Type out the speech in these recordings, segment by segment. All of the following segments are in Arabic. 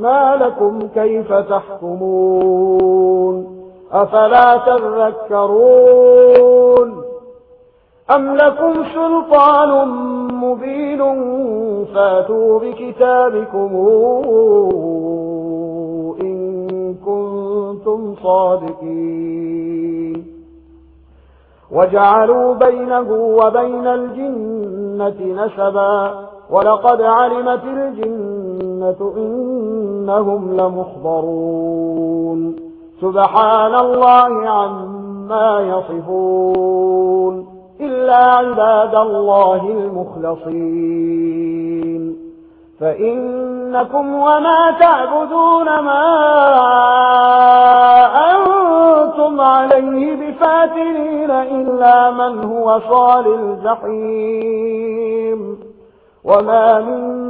ما لكم كيف تحكمون؟ أفلا تذكرون؟ أم لكم سلطان مبين فاتوا بكتابكم إن كنتم صادقين. وجعلوا بينه وبين الجنة نسبا ولقد علمت الجنة الجنة إنهم لمحضرون. سبحان الله عما يصفون. إلا عباد الله المخلصين. فإنكم وما تعبدون ما أنتم عليه بفاتلين إلا من هو صال الجحيم. وما من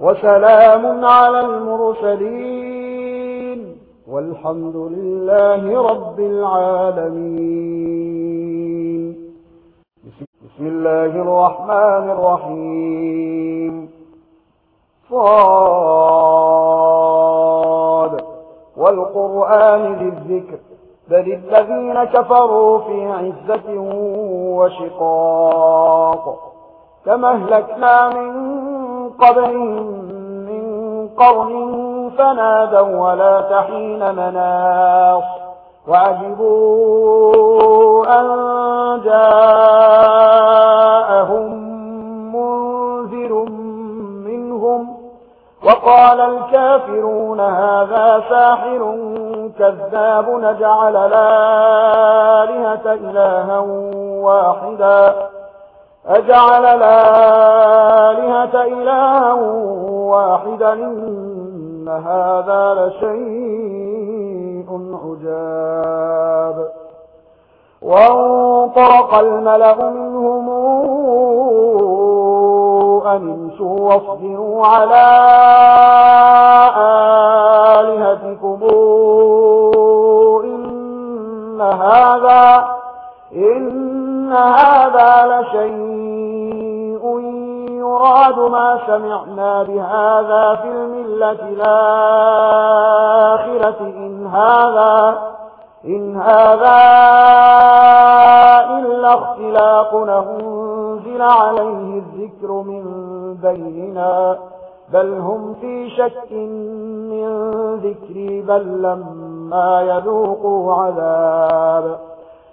وسلام على المرسلين والحمد لله رب العالمين. بسم الله الرحمن الرحيم. صاد. والقرآن للذكر بل الذين كفروا في عزة وشقاق. كما أهلكنا من قبلهم من قرن فنادوا ولا تحين مناص وعجبوا أن جاءهم منذر منهم وقال الكافرون هذا ساحر كذاب نجعل الآلهة إلها واحدا أجعل الآلهة إلها واحدا إن هذا لشيء عجاب. وانطرق الملأ منهم أن واصبروا على آلهتكم. إن هذا إن إن هذا لشيء يراد ما سمعنا بهذا في الملة الآخرة إن هذا إن هذا إلا اختلاق أنزل عليه الذكر من بيننا بل هم في شك من ذكري بل لما يذوقوا عذاب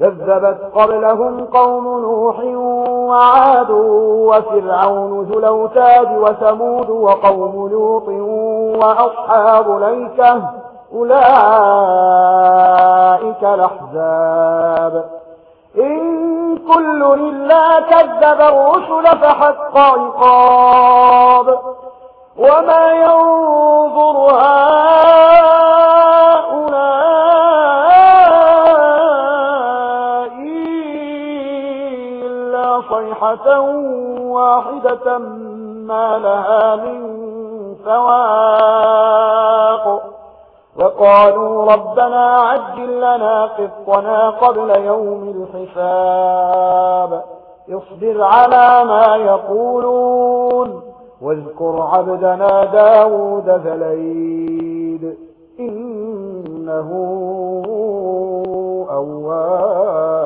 كذبت قبلهم قوم نوح وعاد وفرعون ذو الأوتاد وثمود وقوم لوط وأصحاب ليكة أولئك الأحزاب. إن كل إلا كذب الرسل فحق عقاب. وما ينظر واحدة ما لها من فواق وقالوا ربنا عجل لنا قطنا قبل يوم الحساب. اصبر على ما يقولون. واذكر عبدنا داود ذليد إنه أواب.